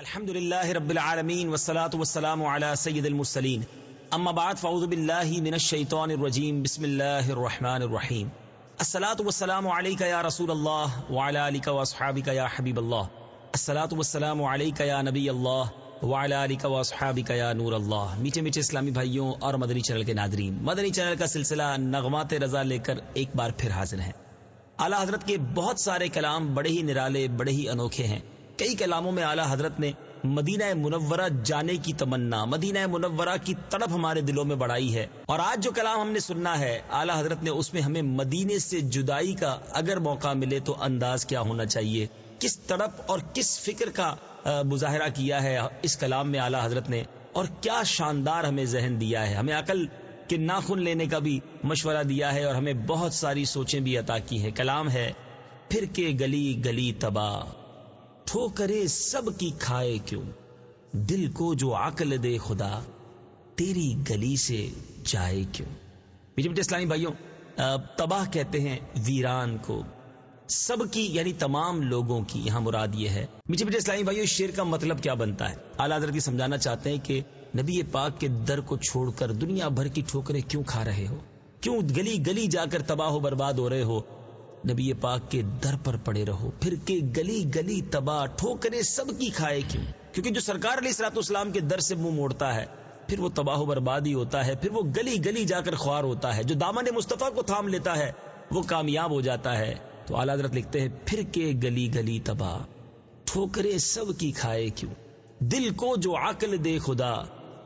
الحمد لله رب العالمين والصلاة والسلام على سيد المرسلين اما بعد، فاعوذ بالله من الشيطان الرجيم بسم الله الرحمن الرحيم الصلاة والسلام عليك يا رسول الله وعلى آلك واصحابك يا حبيب الله الصلاة والسلام عليك يا نبي الله وعلى آلك واصحابك يا نور اللہ. میٹھے میٹھے اسلامی بھائیوں اور مدنی چینل کے ناظرین، مدنی چینل کا سلسلہ نغمات رضا لے کر ایک بار پھر حاضر ہے اعلیٰ حضرت کے بہت سارے کلام بڑے ہی نرالے، بڑے ہی انوکھے ہیں. کئی کلاموں میں اعلیٰ حضرت نے مدینہ منورہ جانے کی تمنا، مدینہ منورہ کی تڑپ ہمارے دلوں میں بڑھائی ہے۔ اور آج جو کلام ہم نے سننا ہے، اعلیٰ حضرت نے اس میں ہمیں مدینے سے جدائی کا اگر موقع ملے تو انداز کیا ہونا چاہیے۔ کس تڑپ اور کس فکر کا مظاہرہ کیا ہے اس کلام میں اعلیٰ حضرت نے؟ اور کیا شاندار ہمیں ذہن دیا ہے۔ ہمیں عقل کے ناخن لینے کا بھی مشورہ دیا ہے اور ہمیں بہت ساری سوچیں بھی عطا کی ہیں۔ کلام ہے، پھر کے گلی گلی تباہ۔ ٹھوکرے سب کی کھائے کیوں؟ دل کو جو عقل دے خدا، تیری گلی سے جائے کیوں؟ میٹھے اسلامی بھائیوں تباہ کہتے ہیں ویران کو۔ سب کی یعنی تمام لوگوں کی، یہاں مراد یہ ہے۔ میٹھے میٹھے اسلامی بھائیوں شیر کا مطلب کیا بنتا ہے؟ اعلیٰ حضرت کی سمجھانا چاہتے ہیں کہ نبی پاک کے در کو چھوڑ کر دنیا بھر کی ٹھوکریں کیوں کھا رہے ہو؟ کیوں گلی گلی جا کر تباہ و برباد ہو رہے ہو؟ نبی پاک کے در پر پڑے رہو، پھر کے گلی گلی تباہ، ٹھوکرے سب کی کھائے کیوں؟ کیونکہ جو سرکار علیہ سرات اسلام کے در سے منہ موڑتا ہے، پھر وہ تباہ و بربادی ہوتا ہے، پھر وہ گلی گلی جا کر خوار ہوتا ہے۔ جو دامن مصطفیٰ کو تھام لیتا ہے، وہ کامیاب ہو جاتا ہے۔ تو اعلیٰ حضرت لکھتے ہیں، پھر کے گلی گلی تباہ۔ ٹھوکرے سب کی کھائے کیوں؟ دل کو جو عقل دے خدا،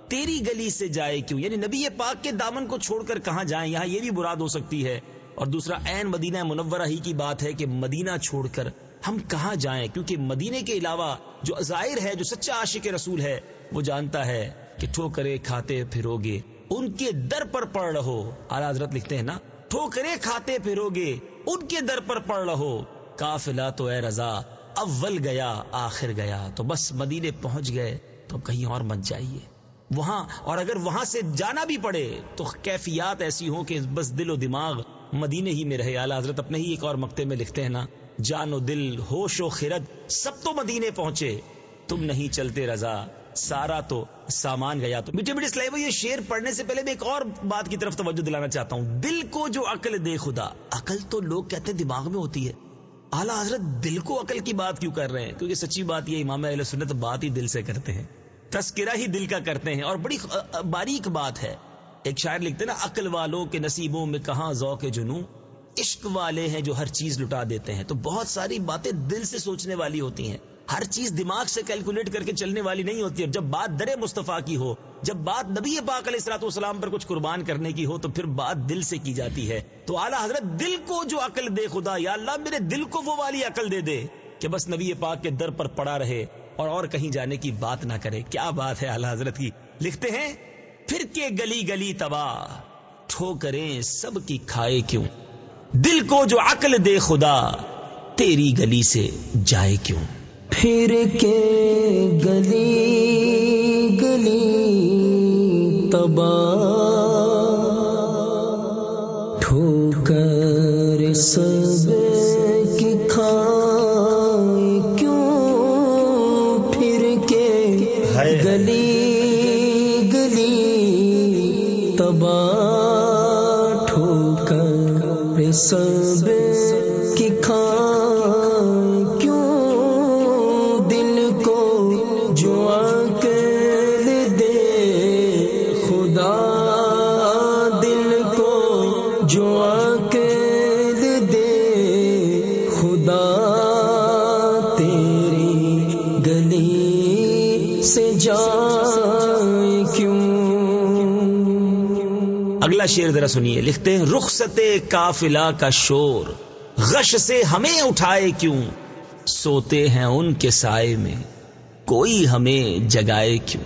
تیری گلی سے جائے کیوں؟ یعنی نبی پاک کے دامن کو چھوڑ کر کہاں جائیں؟ یہاں یہ بھی براد ہو سکتی ہے اور دوسرا این مدینہ منورہ ہی کی بات ہے کہ مدینہ چھوڑ کر ہم کہاں جائیں؟ کیونکہ مدینے کے علاوہ جو ظاہر ہے، جو سچا عاشق رسول ہے، وہ جانتا ہے کہ ٹھوکرے کھاتے پھرو گے ان کے در پر پڑ رہو۔ اعلیٰ حضرت لکھتے ہیں نا، ٹھوکرے کھاتے پھرو گے ان کے در پر پڑ رہو۔ کافلا تو اے رضا، اول گیا، آخر گیا۔ تو بس مدینے پہنچ گئے، تو کہیں اور مت جائیے۔ وہاں، اور اگر وہاں سے جانا بھی پڑے، تو کیفیات ایسی ہوں کہ بس دل و دماغ مدینے ہی میں رہے۔ اعلیٰ، حضرت اپنے ہی ایک اور مکتے میں لکھتے ہیں نا، جان و دل، ہوش و خرد، سب تو مدینے پہنچے۔ تم نہیں چلتے رضا، سارا تو سامان گیا۔ تو میٹھے میٹھے سلائی، یہ شیر پڑھنے سے پہلے میں ایک اور بات کی طرف توجہ دلانا چاہتا ہوں۔ دل کو جو عقل دے خدا، عقل تو لوگ کہتے ہیں دماغ میں ہوتی ہے۔ اعلیٰ، حضرت دل کو عقل کی بات کیوں کر رہے ہیں؟ کیونکہ سچی بات یہ امام اہل سنت بات ہی دل سے کرتے ہیں۔ تذکرہ ہی دل کا کرتے ہیں اور بڑی باریک بات ہے۔ ایک شاعر لکھتے نا، عقل والوں کے نصیبوں میں کہاں ذوق جنو عشق والے ہیں جو ہر چیز لٹا دیتے ہیں۔ تو بہت ساری باتیں دل سے سوچنے والی ہوتی ہیں۔ ہر چیز دماغ سے کیلکولیٹ کر کے چلنے والی نہیں ہوتی۔ ہے جب بات در مصطفیٰ کی ہو، جب بات نبی پاک علیہ السلاط والسلام پر کچھ قربان کرنے کی ہو، تو پھر بات دل سے کی جاتی ہے۔ تو اعلیٰ حضرت، دل کو جو عقل دے خدا، یا اللہ میرے دل کو وہ والی عقل دے دے کہ بس نبی پاک کے در پر پڑا رہے۔ اور اور کہیں جانے کی بات نہ کرے۔ کیا بات ہے اعلیٰ حضرت کی؟ لکھتے ہیں پھر کے گلی گلی تباہ، ٹھوکریں سب کی کھائے کیوں؟ دل کو جو عقل دے خدا، تیری گلی سے جائے کیوں؟ پھر کے گلی گلی تباہ، ٹھوکر سب سب اگلا شیر ذرا سنیے۔ لکھتے ہیں، رخصت کافلا کا شور، غش سے ہمیں اٹھائے کیوں؟ سوتے ہیں ان کے سائے میں، کوئی ہمیں جگائے کیوں؟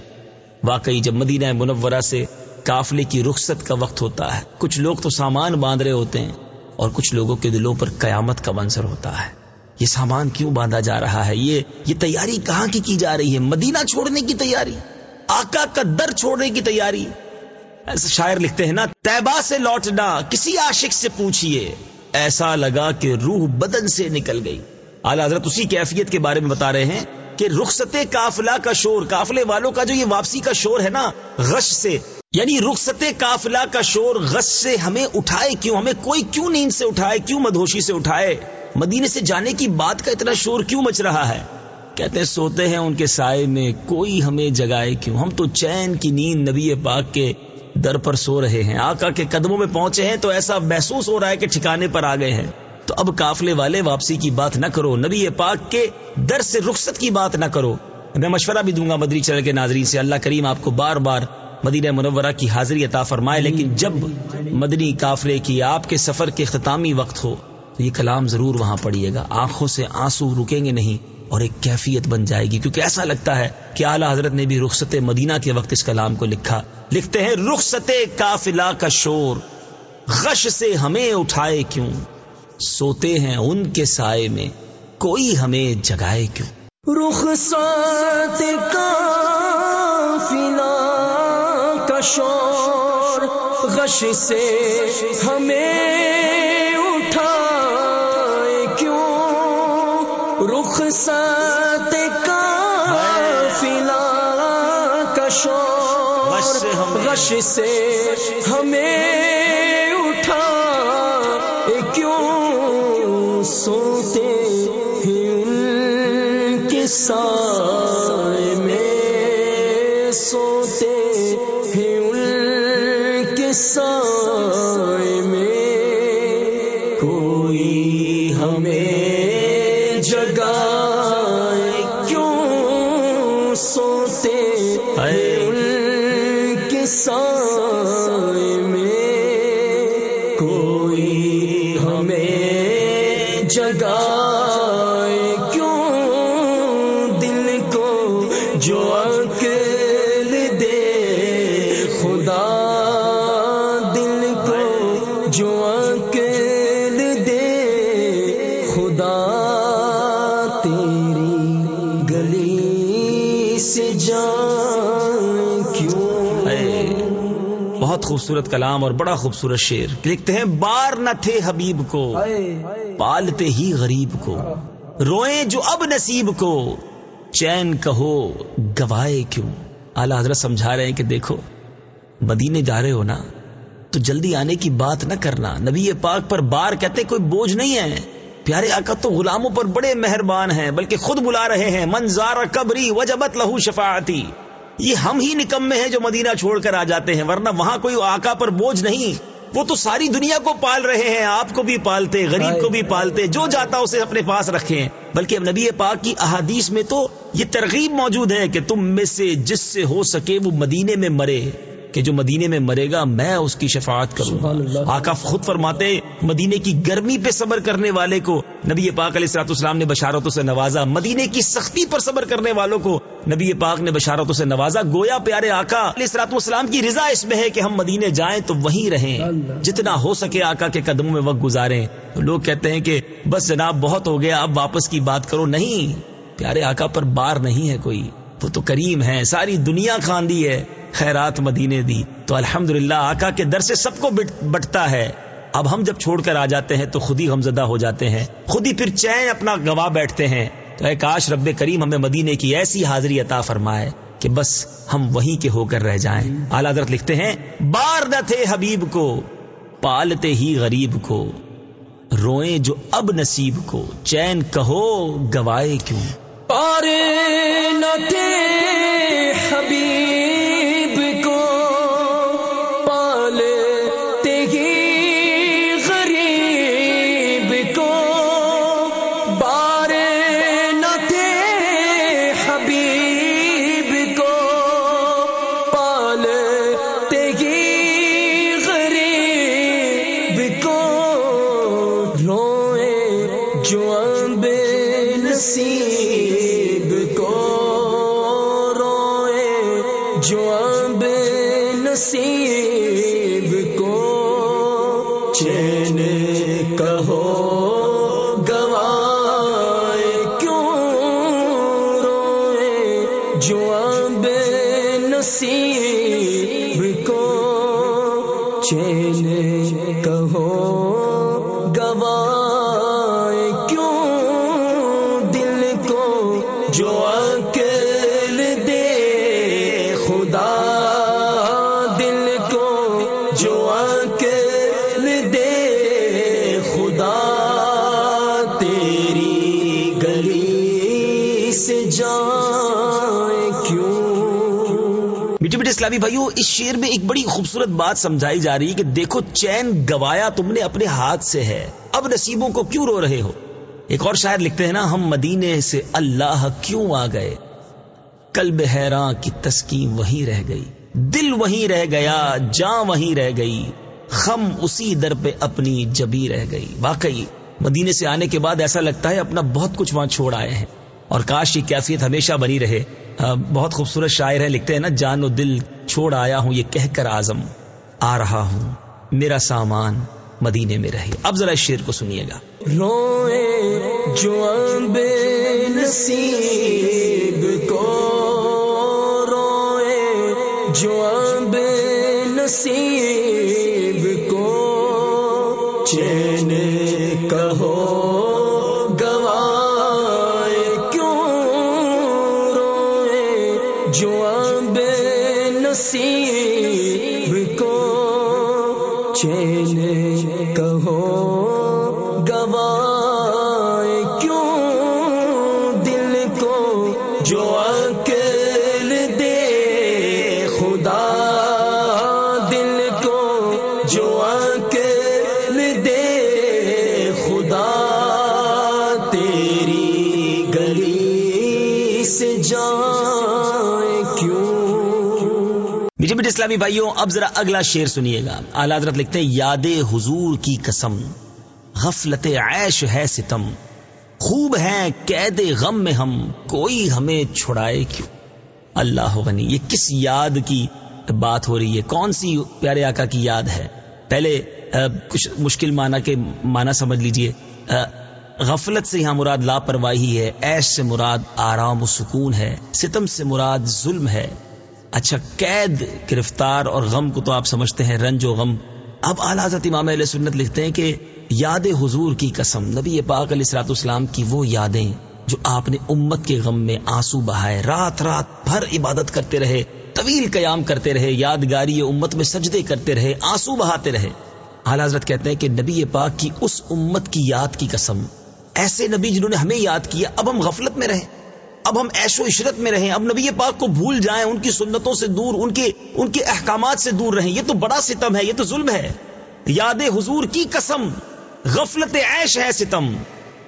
واقعی جب مدینہ منورہ سے کافلے کی رخصت کا وقت ہوتا ہے، کچھ لوگ تو سامان باندھ رہے ہوتے ہیں اور کچھ لوگوں کے دلوں پر قیامت کا منظر ہوتا ہے۔ یہ سامان کیوں باندھا جا رہا ہے؟ یہ یہ تیاری کہاں کی کی جا رہی ہے؟ مدینہ چھوڑنے کی تیاری، آقا کا در چھوڑنے کی تیاری۔ شاعر لکھتے ہیں نا تیبا سے لوٹنا، کسی عاشق سے پوچھئے۔ ایسا لگا کہ روح بدن سے نکل گئی۔ اعلی حضرت اسی کیفیت کے بارے میں بتا رہے ہیں کہ رخصت کافلا کا شور، کافلے والوں کا جو یہ واپسی کا شور ہے نا، غش سے۔ یعنی رخصت کافلا کا شور غش سے ہمیں اٹھائے کیوں؟ ہمیں کوئی کیوں نیند سے اٹھائے؟ کیوں مدھوشی سے اٹھائے؟ مدینے سے جانے کی بات کا اتنا شور کیوں مچ رہا ہے؟ کہتے ہیں سوتے ہیں ان کے سائے میں، کوئی ہمیں جگائے کیوں؟ ہم تو چین کی نیند نبی پاک کے در پر سو رہے ہیں۔ آقا کے قدموں میں پہنچے ہیں تو ایسا محسوس ہو رہا ہے کہ ٹھکانے پر آ گئے ہیں۔ تو اب کافلے والے واپسی کی بات نہ کرو، نبی پاک کے در سے رخصت کی بات نہ کرو۔ میں مشورہ بھی دوں گا مدری چل کے ناظرین سے۔ اللہ کریم آپ کو بار بار مدینہ منورہ کی حاضری عطا فرمائے، لیکن جب مدنی قافلے کی آپ کے سفر کے اختتامی وقت ہو تو یہ کلام ضرور وہاں پڑیے گا۔ آنکھوں سے آنسو رکیں گے نہیں اور ایک کیفیت بن جائے گی۔ کیونکہ ایسا لگتا ہے کہ اعلی حضرت نے بھی رخصت مدینہ کے وقت اس کلام کو لکھا۔ لکھتے ہیں، رخصت کافلا کا شور۔ غش سے ہمیں اٹھائے کیوں؟ سوتے ہیں ان کے سائے میں۔ کوئی ہمیں جگائے کیوں؟ رخصت کافلا کا شور۔ غش سے ہمیں رخ سات کا فلا کشو غش سے ہمیں اٹھا کیوں سوتے ان کے سائے میں سوتے ان کے سائے جگہ کیوں دل کو جو عقل دے؟ خدا دل کو جو عقل دے۔ خدا بہت خوبصورت کلام اور بڑا خوبصورت شیر لکھتے ہیں بار نہ تھے حبیب کو۔ پالتے ہی غریب کو۔ روئیں جو اب نصیب کو۔ چین کہو، گوائے کیوں؟ اعلی حضرت سمجھا رہے ہیں کہ دیکھو، مدینے جا رہے ہو نا، تو جلدی آنے کی بات نہ کرنا۔ نبی پاک پر بار کہتے کوئی بوجھ نہیں ہے۔ پیارے آقا تو غلاموں پر بڑے مہربان ہیں، بلکہ خود بلا رہے ہیں۔ منظار قبری وجبت لہو شفاعتی۔ یہ ہم ہی نکمے ہیں جو مدینہ چھوڑ کر آ جاتے ہیں، ورنہ وہاں کوئی آقا پر بوجھ نہیں۔ وہ تو ساری دنیا کو پال رہے ہیں آپ کو بھی پالتے غریب کو بھی پالتے جو جاتا اسے اپنے پاس رکھے بلکہ نبی پاک کی احادیث میں تو یہ ترغیب موجود ہے کہ تم میں سے جس سے ہو سکے وہ مدینے میں مرے۔ کہ جو مدینے میں مرے گا میں اس کی شفاعت کروں گا۔ آقا خود فرماتے مدینے کی گرمی پہ صبر کرنے والے کو نبی پاک علیہ السلاط اسلام نے بشارتوں سے نوازا۔ مدینے کی سختی پر صبر کرنے والوں کو نبی پاک نے بشارتوں سے نوازا۔ گویا پیارے آقا علیہ السلاط اسلام کی رضا اس میں ہے کہ ہم مدینے جائیں تو وہیں رہیں۔ جتنا ہو سکے آقا کے قدموں میں وقت گزاریں۔ لوگ کہتے ہیں کہ بس جناب بہت ہو گیا اب واپس کی بات کرو۔ نہیں پیارے آقا پر بار نہیں ہے کوئی۔ وہ تو کریم ہے، ساری دنیا کھاندی ہے، خیرات مدینے دی۔ تو الحمد للہ آکا کے در سے سب کو بٹتا ہے۔ اب ہم جب چھوڑ کر آ جاتے ہیں تو خود ہی غمزدہ ہو جاتے ہیں۔ خود ہی پھر چین اپنا گواہ بیٹھتے ہیں۔ تو اے کاش رب کریم ہمیں مدینے کی ایسی حاضری عطا فرمائے کہ بس ہم وہیں کے ہو کر رہ جائیں۔ اعلیٰ درت لکھتے ہیں، بار نہ تھے حبیب کو، پالتے ہی غریب کو۔ روئیں جو اب نصیب کو۔ چین کہو، گوائے کیوں؟ پارے نہ تھے حبیب۔ نصیب کو روئے، جو اب نصیب کو چین کہو، گوائے کیوں روئے؟ جو اب نصیب کو چین اسلامی بھائیوں اس شیر میں ایک بڑی خوبصورت بات سمجھائی جا رہی ہے کہ دیکھو، چین گوایا تم نے اپنے ہاتھ سے ہے۔ اب نصیبوں کو کیوں رو رہے ہو؟ ایک اور شاعر لکھتے ہیں نا، ہم مدینے سے اللہ کیوں آ گئے؟ کلب حیراں کی تسکین وہیں رہ گئی۔ دل وہیں رہ گیا جاں وہیں رہ گئی۔ خم اسی در پہ اپنی جبی رہ گئی۔ واقعی، مدینے سے آنے کے بعد ایسا لگتا ہے اپنا بہت کچھ وہاں چھوڑ آئے ہیں۔ اور کاش کی کیفیت ہمیشہ بنی رہے۔ بہت خوبصورت شاعر ہے لکھتے ہیں نا، جان و دل چھوڑ آیا ہوں، یہ کہہ کر آزم آ رہا ہوں۔ میرا سامان مدینے میں رہے۔ اب ذرا اس شیر کو سنیے گا۔ روئے جو بے نصیب کو، روئے جو بے نصیب کو، چین کہو۔ اسلامی بھائیوں، اب ذرا اگلا شیر سنیے گا۔ اعلی حضرت لکھتے ہیں، یاد حضور کی قسم، غفلت عیش ہے ستم، خوب ہے قید غم میں ہم، کوئی ہمیں چھڑائے کیوں؟ اللہ غنی، یہ کس یاد کی بات ہو رہی ہے؟ کون سی پیارے آقا کی یاد ہے؟ پہلے کچھ مشکل معنی کے معنی سمجھ لیجیے۔ غفلت سے یہاں مراد لاپرواہی ہے ایش سے مراد آرام و سکون ہے، ستم سے مراد ظلم ہے۔ اچھا قید گرفتار اور غم کو تو آپ سمجھتے ہیں، رنج و غم۔ اب اعلی حضرت امام علیہ سنت لکھتے ہیں کہ یاد حضور کی قسم، نبی پاک علیہ السلاط اسلام کی وہ یادیں جو آپ نے امت کے غم میں آنسو بہائے۔ رات رات بھر عبادت کرتے رہے، طویل قیام کرتے رہے، یادگاری امت میں سجدے کرتے رہے، آنسو بہاتے رہے۔ اعلی حضرت کہتے ہیں کہ نبی پاک کی اس امت کی یاد کی قسم۔ ایسے نبی جنہوں نے ہمیں یاد کیا، اب ہم غفلت میں رہیں۔ اب ہم ایش و عشرت میں رہیں، اب نبی پاک کو بھول جائیں، ان کی سنتوں سے دور، ان کے ان کے احکامات سے دور رہیں۔ یہ تو بڑا ستم ہے، یہ تو ظلم ہے۔ یاد حضور کی قسم، غفلت عیش ہے ستم۔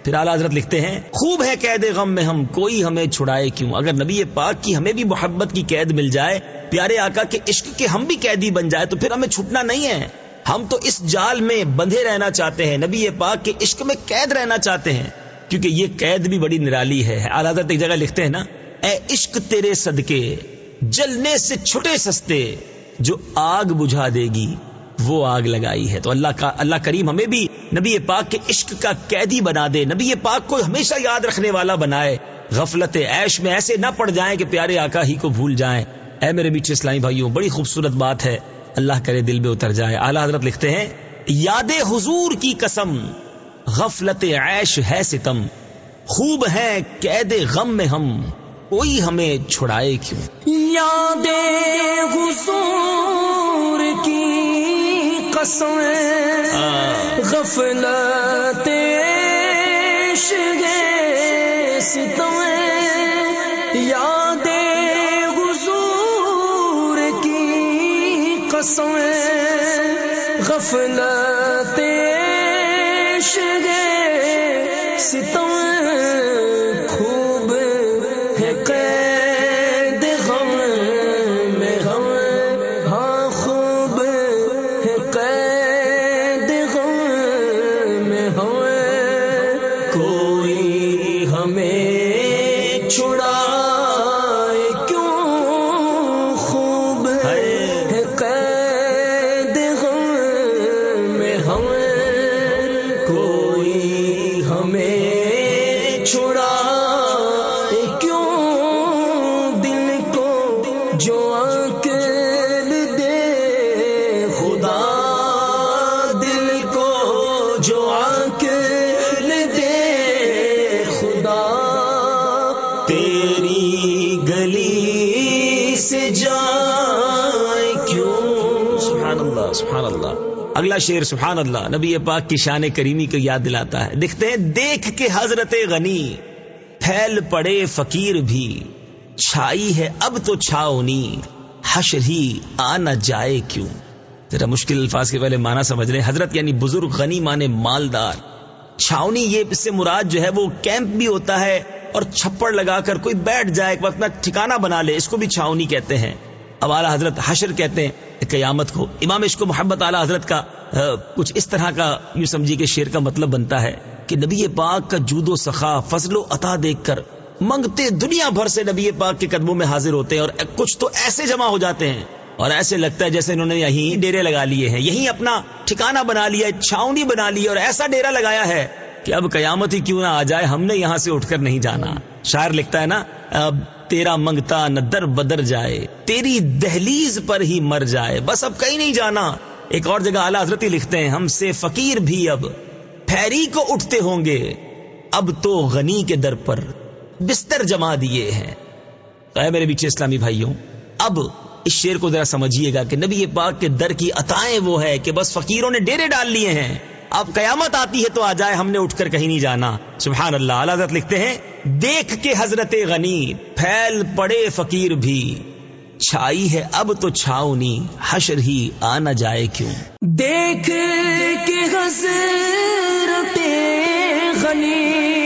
پھر اعلی حضرت لکھتے ہیں، خوب ہے قید غم میں ہم، کوئی ہمیں چھڑائے کیوں؟ اگر نبی پاک کی ہمیں بھی محبت کی قید مل جائے، پیارے آقا کے عشق کے ہم بھی قیدی بن جائے، تو پھر ہمیں چھٹنا نہیں ہے۔ ہم تو اس جال میں بندھے رہنا چاہتے ہیں، نبی پاک کے عشق میں قید رہنا چاہتے ہیں۔ کیونکہ یہ قید بھی بڑی نرالی ہے۔ اعلی ایک جگہ لکھتے ہیں نا، اے عشق تیرے صدقے، جلنے سے چھٹے سستے، جو آگ بجھا دے گی، وہ آگ لگائی ہے۔ تو اللہ کا، اللہ کریم ہمیں بھی نبی پاک کے عشق کا قیدی بنا دے۔ نبی پاک کو ہمیشہ یاد رکھنے والا بنائے۔ غفلت عیش میں ایسے نہ پڑ جائیں کہ پیارے آقا ہی کو بھول جائیں۔ اے میرے میٹھے اسلامی بھائیوں، بڑی خوبصورت بات ہے۔ اللہ کرے دل میں اتر جائے۔ اعلی حضرت لکھتے ہیں، یاد حضور کی قسم غفلت عیش ہے ستم۔ خوب ہے قید غم میں ہم۔ کوئی ہمیں چھڑائے کیوں؟ یاد حضور کی قسم غفلت عشق ستم۔ یاد حضور کی قسم غفلت عشق ستم اگلا شعر سبحان اللہ، نبی پاک کی شان کریمی کو یاد دلاتا ہے۔ دیکھتے ہیں، دیکھ کے حضرت غنی، پھیل پڑے فقیر بھی، چھائی ہے اب تو چھاؤنی حشر ہی آ نہ جائے کیوں؟ ذرا مشکل الفاظ کے پہلے مانا سمجھ رہے حضرت یعنی بزرگ غنی مانے مالدار۔ چھاونی یہ اس سے مراد جو ہے وہ کیمپ بھی ہوتا ہے اور چھپڑ لگا کر کوئی بیٹھ جائے، ایک اپنا ٹھکانہ بنا لے، اس کو بھی چھاونی کہتے ہیں۔ اب اعلیٰ حضرت حشر کہتے ہیں قیامت کو امام اس کو محبت اعلیٰ حضرت کا کچھ اس طرح کا یوں سمجھی کہ شیر کا مطلب بنتا ہے کہ نبی پاک کا جود و سخا، فضل و عطا دیکھ کر منگتے دنیا بھر سے نبی پاک کے قدموں میں حاضر ہوتے ہیں اور کچھ تو ایسے جمع ہو جاتے ہیں اور ایسے لگتا ہے جیسے انہوں نے یہیں ڈیرے لگا لیے ہیں، یہیں اپنا ٹھکانہ بنا لیا چھاؤنی بنا لی اور ایسا ڈیرا لگایا ہے کہ اب قیامت ہی کیوں نہ آ جائے، ہم نے یہاں سے اٹھ کر نہیں جانا۔ شاعر لکھتا ہے نا، اب تیرا منگتا نہ در بدر جائے، تیری دہلیز پر ہی مر جائے۔ بس اب کہیں نہیں جانا۔ ایک اور جگہ اعلی حضرت لکھتے ہیں، ہم سے فقیر بھی اب پھیری کو اٹھتے ہوں گے۔ اب تو غنی کے در پر بستر جما دیے ہیں۔ تو میرے پیچھے اسلامی بھائیوں، اب اس شیر کو ذرا سمجھیے گا کہ نبی پاک کے در کی عطائیں وہ ہے کہ بس فقیروں نے ڈیرے ڈال لیے ہیں۔ اب قیامت آتی ہے تو آ جائے، ہم نے اٹھ کر کہیں نہیں جانا۔ سبحان اللہ اللہ حضرت لکھتے ہیں، دیکھ کے حضرت غنی، پھیل پڑے فقیر بھی۔ چھائی ہے اب تو چھاؤنی، حشر ہی آ نہ جائے کیوں؟ دیکھ کے حضرت غنی۔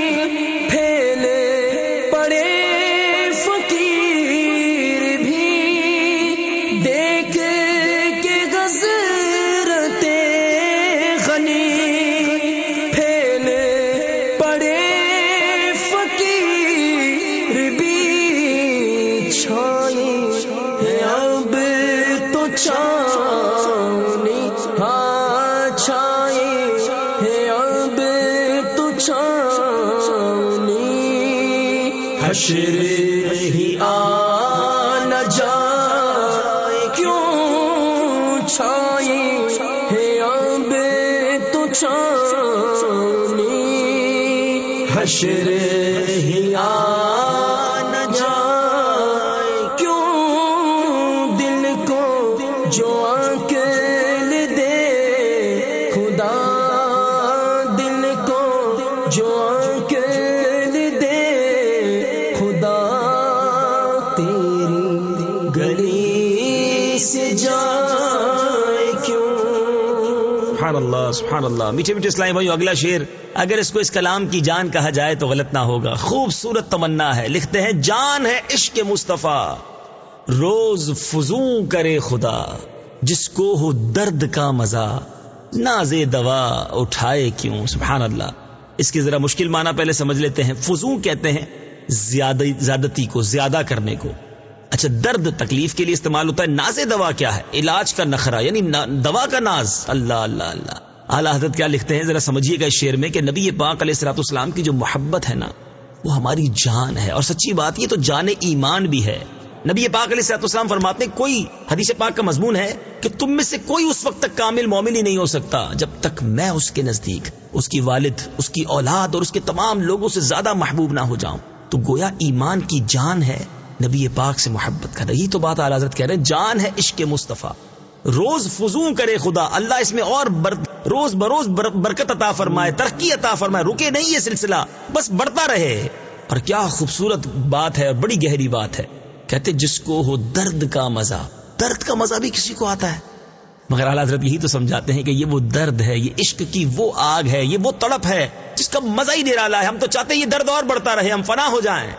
حشر نہیں آ نہ جائے کیوں چھائی ہے اب تو چھانی حشر ہی آ سبحان اللہ۔ میٹھے میٹھے اسلامی بھائی اگلا شیر اگر اس کو اس کلام کی جان کہا جائے تو غلط نہ ہوگا۔ خوبصورت تمنا ہے۔ لکھتے ہیں، جان ہے عشق مصطفیٰ۔ روز فضوں کرے خدا، جس کو ہو درد کا مزہ۔ ناز دوا اٹھائے کیوں؟ سبحان اللہ۔ اس کی ذرا مشکل معنی پہلے سمجھ لیتے ہیں۔ فضوں کہتے ہیں زیادتی کو، زیادہ کرنے کو۔ اچھا درد تکلیف کے لیے استعمال ہوتا ہے۔ ناز دوا کیا ہے؟ علاج کا نخرا یعنی دوا کا ناز۔ اللہ اللہ اللہ۔ اعلی حضرت کیا لکھتے ہیں؟ ذرا سمجھیے گا اس شعر میں کہ نبی پاک علیہ السلاط اسلام کی جو محبت ہے نا، وہ ہماری جان ہے۔ اور سچی بات یہ تو جان ایمان بھی ہے۔ نبی پاک علیہ السلاط اسلام فرماتے ہیں، کوئی حدیث پاک کا مضمون ہے کہ تم میں سے کوئی اس وقت تک کامل مومن ہی نہیں ہو سکتا جب تک میں اس کے نزدیک، اس کی والد، اس کی اولاد اور اس کے تمام لوگوں سے زیادہ محبوب نہ ہو جاؤں۔ تو گویا ایمان کی جان ہے نبی پاک سے محبت کر یہی تو بات اعلی حضرت کہہ رہے ہیں، جان ہے عشق مصطفیٰ۔ روز فضوں کرے خدا، اللہ اس میں اور بر، روز بروز بر، برکت عطا فرمائے، ترقی عطا فرمائے، رکے نہیں یہ سلسلہ، بس بڑھتا رہے۔ اور کیا خوبصورت بات ہے اور بڑی گہری بات ہے۔ کہتے جس کو ہو درد کا مزہ، درد کا مزہ بھی کسی کو آتا ہے۔ مگر اعلیٰ حضرت یہی تو سمجھاتے ہیں کہ یہ وہ درد ہے، یہ عشق کی وہ آگ ہے، یہ وہ تڑپ ہے جس کا مزہ ہی دے رہا۔ ہے ہم تو چاہتے ہیں یہ درد اور بڑھتا رہے، ہم فنا ہو جائیں۔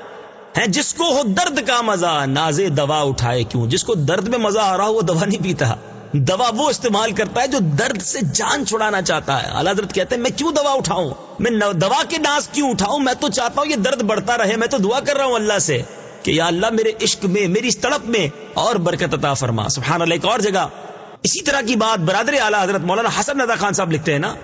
ہیں، جس کو ہو درد کا مزہ ناز دوا اٹھائے کیوں؟ جس کو درد میں مزہ آ رہا ہو، وہ دوا نہیں پیتا۔ دوا وہ استعمال کرتا ہے جو درد سے جان چھڑانا چاہتا ہے۔ اللہ حضرت کہتے ہیں، میں کیوں دوا اٹھاؤں؟ میں دوا کے ناز کیوں اٹھاؤں؟ میں تو چاہتا ہوں یہ درد بڑھتا رہے، میں تو دعا کر رہا ہوں اللہ سے کہ یا اللہ میرے عشق میں، میری اس تڑپ میں اور برکت عطا فرما۔ سبحان اللہ، ایک اور جگہ۔ اسی طرح کی بات برادر اعلیٰ حضرت مولانا حسن ندا خان صاحب لکھتے ہیں نا،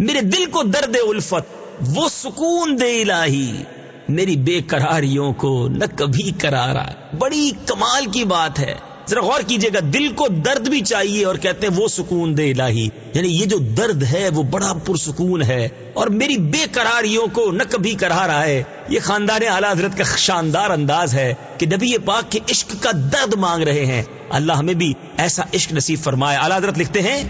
میرے دل کو درد الفت، وہ سکون دے الہی۔ میری بے قراریوں کو نہ کبھی کرارا بڑی کمال کی بات ہے۔ ذرا غور کیجیے گا، دل کو درد بھی چاہیے اور کہتے ہیں وہ سکون دے الہی۔ یعنی یہ جو درد ہے، وہ بڑا پرسکون ہے۔ اور میری بے قراریوں کو نہ کبھی کرا رہا ہے یہ خاندان اعلی حضرت کا شاندار انداز ہے کہ نبی پاک کے عشق کا درد مانگ رہے ہیں۔ اللہ ہمیں بھی ایسا عشق نصیب فرمائے۔ اعلی حضرت لکھتے ہیں،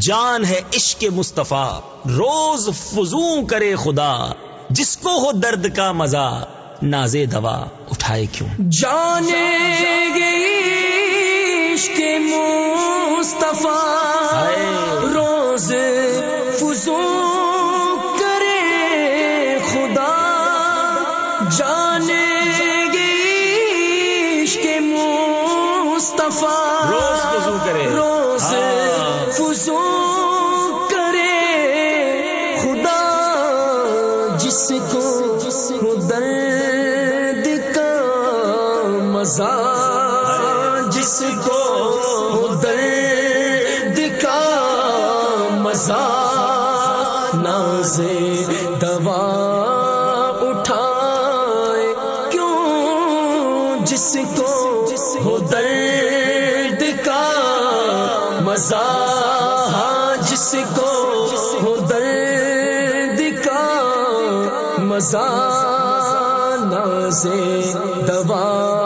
جان ہے عشق مصطفیٰ، روز فضوں کرے خدا، جس کو ہو درد کا مزہ۔ نازے دوا اٹھائے کیوں جانے گے عشق مصطفیٰ۔ روز فضو کرے خدا جانے گے عشق مصطفیٰ روز وضو کرے۔ روز ہاں۔ فضو کرے خدا جس کو کا مزہ جس کو درد کا مزہ ناز دوا اٹھائے، کیوں جس کو جس ہو درد کا مزہ جس کو ہو درد کا مزہ ناز دوا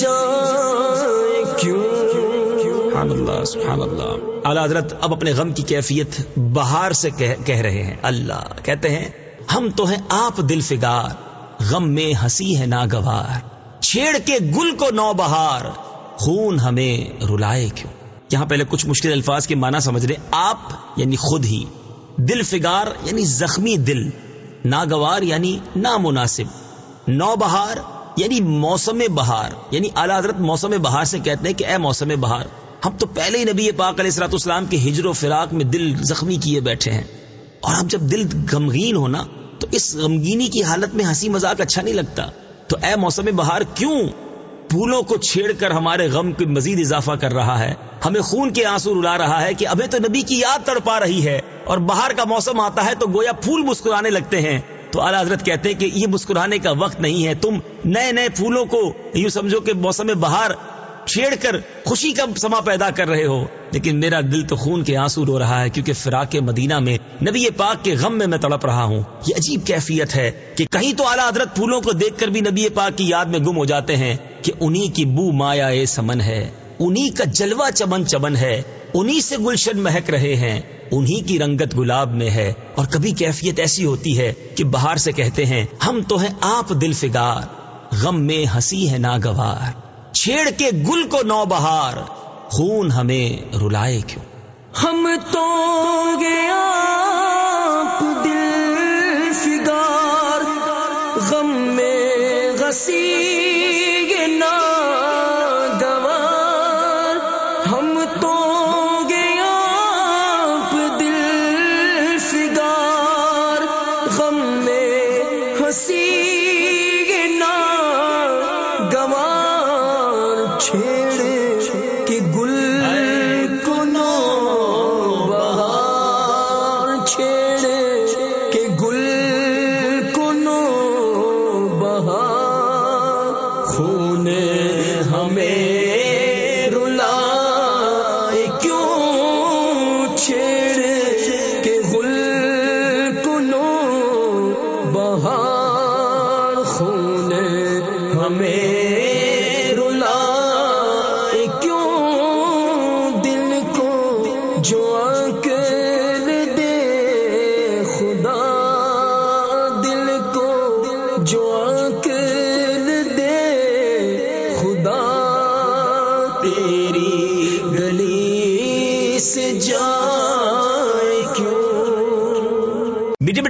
جائے کیوں؟ سبحان اللہ سبحان اللہ۔ اعلی حضرت، اب اپنے غم کی کیفیت بہار سے کہہ رہے ہیں۔ اللہ کہتے ہیں، ہم تو ہیں آپ دل فگار غم میں ہنسی ہے ناگوار۔ چھیڑ کے گل کو نو بہار خون ہمیں رلائے کیوں؟ یہاں پہلے کچھ مشکل الفاظ کے معنی سمجھ لیں۔ آپ یعنی خود ہی دل فگار یعنی زخمی دل، ناگوار یعنی نامناسب۔ نو بہار یعنی موسم بہار یعنی اعلی حضرت موسم بہار سے کہتے ہیں کہ اے موسم بہار، ہم تو پہلے ہی نبی پاک علیہ السلاط اسلام کے ہجر و فراق میں دل زخمی کیے بیٹھے ہیں۔ اور اب جب دل غمگین ہونا تو اس غمگینی کی حالت میں ہنسی مذاق اچھا نہیں لگتا۔ تو اے موسم بہار، کیوں پھولوں کو چھیڑ کر ہمارے غم کو مزید اضافہ کر رہا ہے؟ ہمیں خون کے آنسو رلا رہا ہے کہ ابھی تو نبی کی یاد تڑپا رہی ہے اور باہر کا موسم آتا ہے تو گویا پھول مسکرانے لگتے ہیں۔ تو اعلی حضرت کہتے ہیں کہ یہ مسکرانے کا وقت نہیں ہے۔ تم نئے نئے پھولوں کو یوں سمجھو کہ موسم بہار چھیڑ کر خوشی کا سما پیدا کر رہے ہو۔ لیکن میرا دل تو خون کے آنسو رو رہا ہے کیونکہ فراق مدینہ میں نبی پاک کے غم میں میں تڑپ رہا ہوں۔ یہ عجیب کیفیت ہے کہ کہیں تو اعلیٰ حضرت پھولوں کو دیکھ کر بھی نبی پاک کی یاد میں گم ہو جاتے ہیں کہ انہی کی بو مایا اے سمن ہے۔ انہی کا جلوہ چمن چمن ہے، انہی سے گلشن مہک رہے ہیں، انہی کی رنگت گلاب میں ہے۔ اور کبھی کیفیت ایسی ہوتی ہے کہ باہر سے کہتے ہیں، ہم تو ہیں آپ دل فگار، غم میں ہنسی ہے ناگوار۔ چھیڑ کے گل کو نو بہار، خون ہمیں رلائے کیوں؟ ہم تو گیا دل فگار، غم میں غسی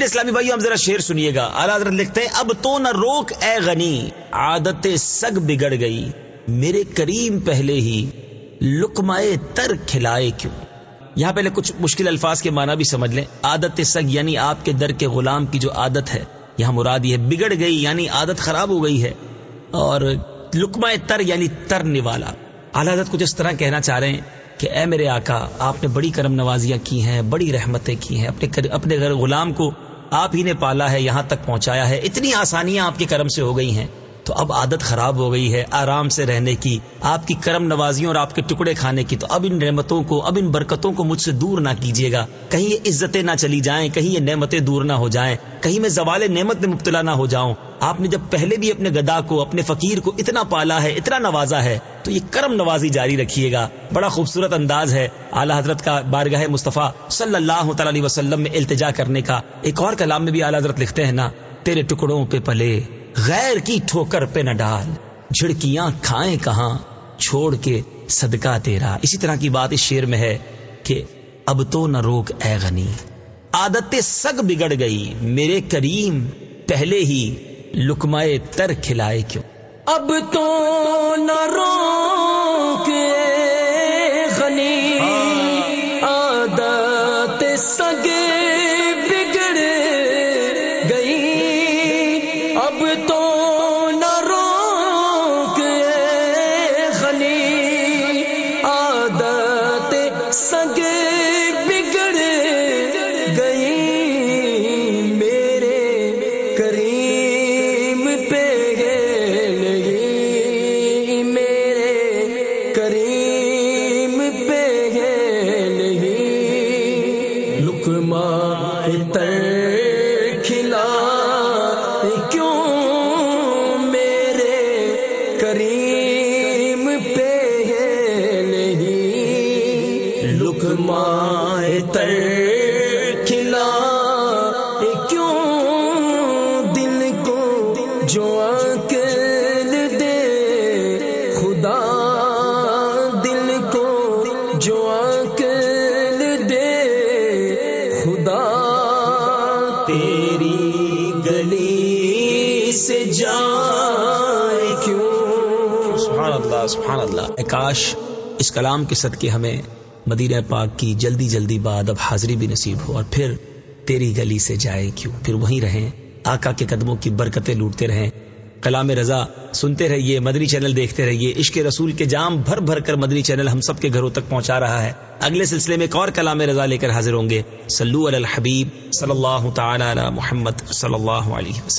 میٹھے اسلامی بھائی ہم ذرا شعر سنیے گا۔ اعلیٰ حضرت لکھتے ہیں، اب تو نہ روک اے غنی، عادت سگ بگڑ گئی۔ میرے کریم پہلے ہی لکمائے تر کھلائے کیوں؟ یہاں پہلے کچھ مشکل الفاظ کے معنی بھی سمجھ لیں۔ عادت سگ یعنی آپ کے در کے غلام کی جو عادت ہے۔ یہاں مراد یہ بگڑ گئی یعنی عادت خراب ہو گئی ہے۔ اور لکمائے تر یعنی ترنے والا۔ اعلیٰ حضرت کچھ اس طرح کہنا چاہ رہے ہیں کہ اے میرے آقا، آپ نے بڑی کرم نوازیاں کی ہیں، بڑی رحمتیں کی ہیں۔ اپنے اپنے غلام کو آپ ہی نے پالا ہے، یہاں تک پہنچایا ہے۔ اتنی آسانیاں آپ کے کرم سے ہو گئی ہیں۔ تو اب عادت خراب ہو گئی ہے آرام سے رہنے کی، آپ کی کرم نوازیوں اور آپ کے ٹکڑے کھانے کی۔ تو اب ان نعمتوں کو، اب ان برکتوں کو مجھ سے دور نہ کیجیے گا۔ کہیں یہ عزتیں نہ چلی جائیں، کہیں یہ نعمتیں دور نہ ہو جائیں۔ کہیں میں زوال نعمت میں مبتلا نہ ہو جاؤں۔ آپ نے جب پہلے بھی اپنے گدا کو، اپنے فقیر کو اتنا پالا ہے، اتنا نوازا ہے، تو یہ کرم نوازی جاری رکھیے گا۔ بڑا خوبصورت انداز ہے اعلیٰ حضرت کا بارگاہ مصطفیٰ صلی اللہ تعالی وسلم میں التجا کرنے کا۔ ایک اور کلام میں بھی اعلیٰ حضرت لکھتے ہیں نا، تیرے ٹکڑوں پہ پلے، غیر کی ٹھوکر پہ نہ ڈال۔ جھڑکیاں کھائیں کہاں، چھوڑ کے صدقہ تیرا۔ اسی طرح کی بات اس شیر میں ہے کہ اب تو نہ روک اے غنی عادت سگ بگڑ گئی، میرے کریم پہلے ہی لکمائے تر کھلائے کیوں؟ اب تو نہ روکے تر کھلا کیوں دل کو جو عقل دے؟ خدا دل کو جو عقل دے؟ خدا تیری گلی سے جائے کیوں؟ سبحان اللہ سبحان اللہ۔ کاش، اس کلام کے صدقے ہمیں مدینہ پاک کی جلدی جلدی بعد اب حاضری بھی نصیب ہو اور پھر تیری گلی سے جائے کیوں؟ پھر وہیں رہیں، آقا کے قدموں کی برکتیں لوٹتے رہیں، کلام رضا سنتے رہیے، مدنی چینل دیکھتے رہیے، عشق رسول کے جام بھر بھر کر مدنی چینل ہم سب کے گھروں تک پہنچا رہا ہے۔ اگلے سلسلے میں ایک اور کلام رضا لے کر حاضر ہوں گے۔ سلو الحبیب صلی اللہ تعالی علی محمد صلی اللہ علیہ وسلم۔